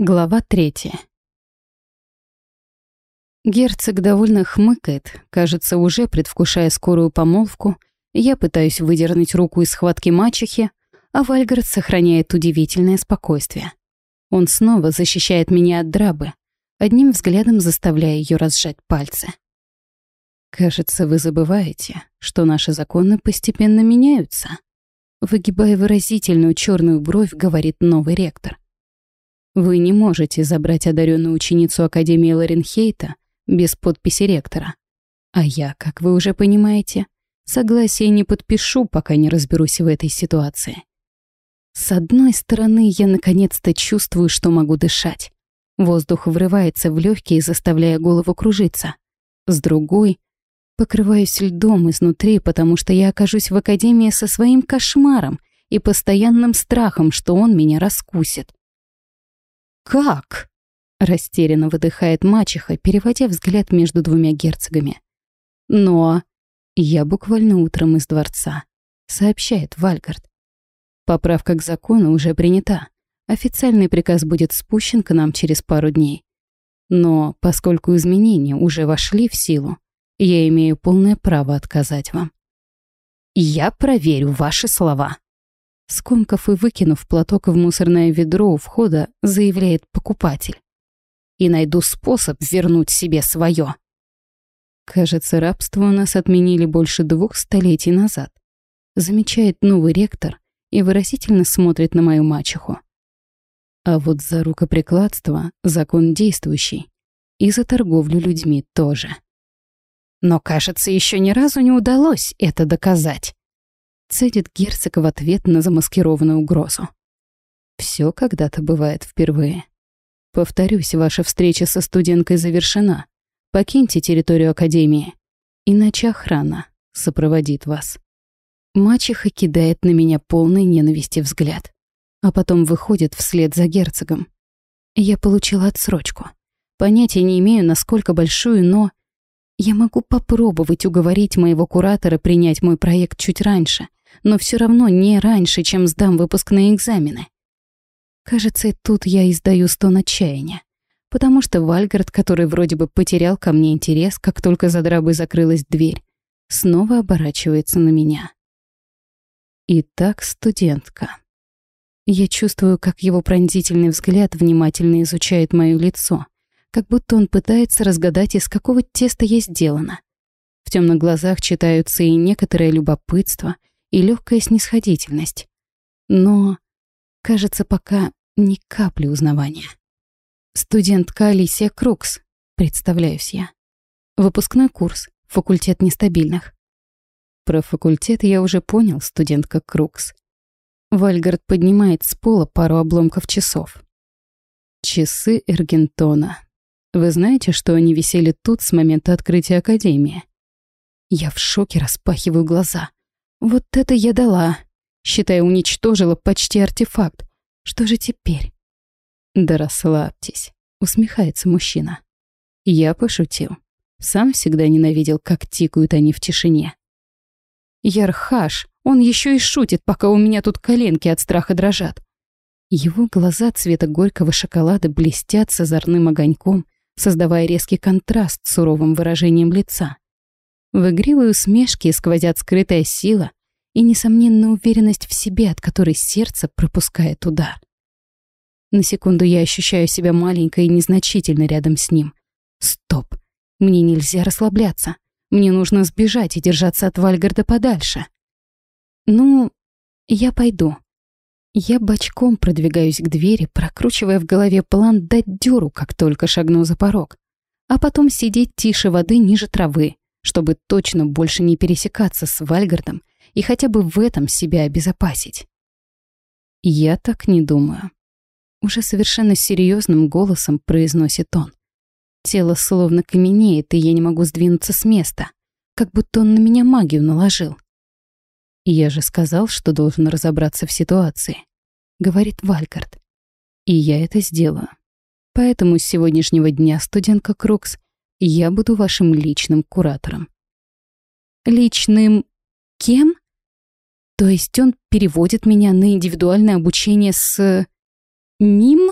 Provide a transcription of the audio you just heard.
Глава третья. Герцог довольно хмыкает, кажется, уже предвкушая скорую помолвку. Я пытаюсь выдернуть руку из схватки мачехи, а Вальгард сохраняет удивительное спокойствие. Он снова защищает меня от драбы, одним взглядом заставляя ее разжать пальцы. «Кажется, вы забываете, что наши законы постепенно меняются», выгибая выразительную черную бровь, говорит новый ректор. Вы не можете забрать одаренную ученицу Академии Лоренхейта без подписи ректора. А я, как вы уже понимаете, согласие не подпишу, пока не разберусь в этой ситуации. С одной стороны, я наконец-то чувствую, что могу дышать. Воздух врывается в легкие, заставляя голову кружиться. С другой, покрываюсь льдом изнутри, потому что я окажусь в академии со своим кошмаром и постоянным страхом, что он меня раскусит. «Как?» — растерянно выдыхает мачеха, переводя взгляд между двумя герцогами. «Но...» «Я буквально утром из дворца», — сообщает Вальгард. «Поправка к закону уже принята. Официальный приказ будет спущен к нам через пару дней. Но поскольку изменения уже вошли в силу, я имею полное право отказать вам». «Я проверю ваши слова», Скомкав и выкинув платок в мусорное ведро у входа, заявляет покупатель. «И найду способ вернуть себе свое. Кажется, рабство у нас отменили больше двух столетий назад. Замечает новый ректор и выразительно смотрит на мою мачеху. А вот за рукоприкладство закон действующий. И за торговлю людьми тоже. Но, кажется, еще ни разу не удалось это доказать цедит герцог в ответ на замаскированную угрозу. Все когда-то бывает впервые. Повторюсь, ваша встреча со студенткой завершена. Покиньте территорию Академии, иначе охрана сопроводит вас. Мачеха кидает на меня полный ненависти взгляд, а потом выходит вслед за герцогом. Я получила отсрочку. Понятия не имею, насколько большую, но... Я могу попробовать уговорить моего куратора принять мой проект чуть раньше, но все равно не раньше, чем сдам выпускные экзамены. Кажется, тут я издаю стон отчаяния, потому что Вальгард, который вроде бы потерял ко мне интерес, как только за драбой закрылась дверь, снова оборачивается на меня. Итак, студентка. Я чувствую, как его пронзительный взгляд внимательно изучает моё лицо, как будто он пытается разгадать, из какого теста я сделана. В темных глазах читаются и некоторое любопытство, и легкая снисходительность. Но, кажется, пока ни капли узнавания. Студентка Алисия Крукс, представляюсь я. Выпускной курс, факультет нестабильных. Про факультет я уже понял, студентка Крукс. Вальгард поднимает с пола пару обломков часов. Часы Эргентона. Вы знаете, что они висели тут с момента открытия Академии? Я в шоке распахиваю глаза. Вот это я дала. Считай, уничтожила почти артефакт. Что же теперь? Да расслабьтесь, усмехается мужчина. Я пошутил. Сам всегда ненавидел, как тикают они в тишине. Ярхаш, он еще и шутит, пока у меня тут коленки от страха дрожат. Его глаза цвета горького шоколада блестят с озорным огоньком, создавая резкий контраст с суровым выражением лица. В игривой усмешке сквозят скрытая сила и несомненная уверенность в себе, от которой сердце пропускает удар. На секунду я ощущаю себя маленькой и незначительной рядом с ним. Стоп. Мне нельзя расслабляться. Мне нужно сбежать и держаться от Вальгарда подальше. Ну, я пойду. Я бочком продвигаюсь к двери, прокручивая в голове план дать дёру, как только шагну за порог. А потом сидеть тише воды ниже травы, чтобы точно больше не пересекаться с Вальгардом и хотя бы в этом себя обезопасить. «Я так не думаю», — уже совершенно серьезным голосом произносит он. Тело словно каменеет, и я не могу сдвинуться с места, как будто он на меня магию наложил. «Я же сказал, что должен разобраться в ситуации», — говорит Вальгард. «И я это сделаю. Поэтому с сегодняшнего дня, студентка Крукс, я буду вашим личным куратором. Личным кем? То есть он переводит меня на индивидуальное обучение с... ним?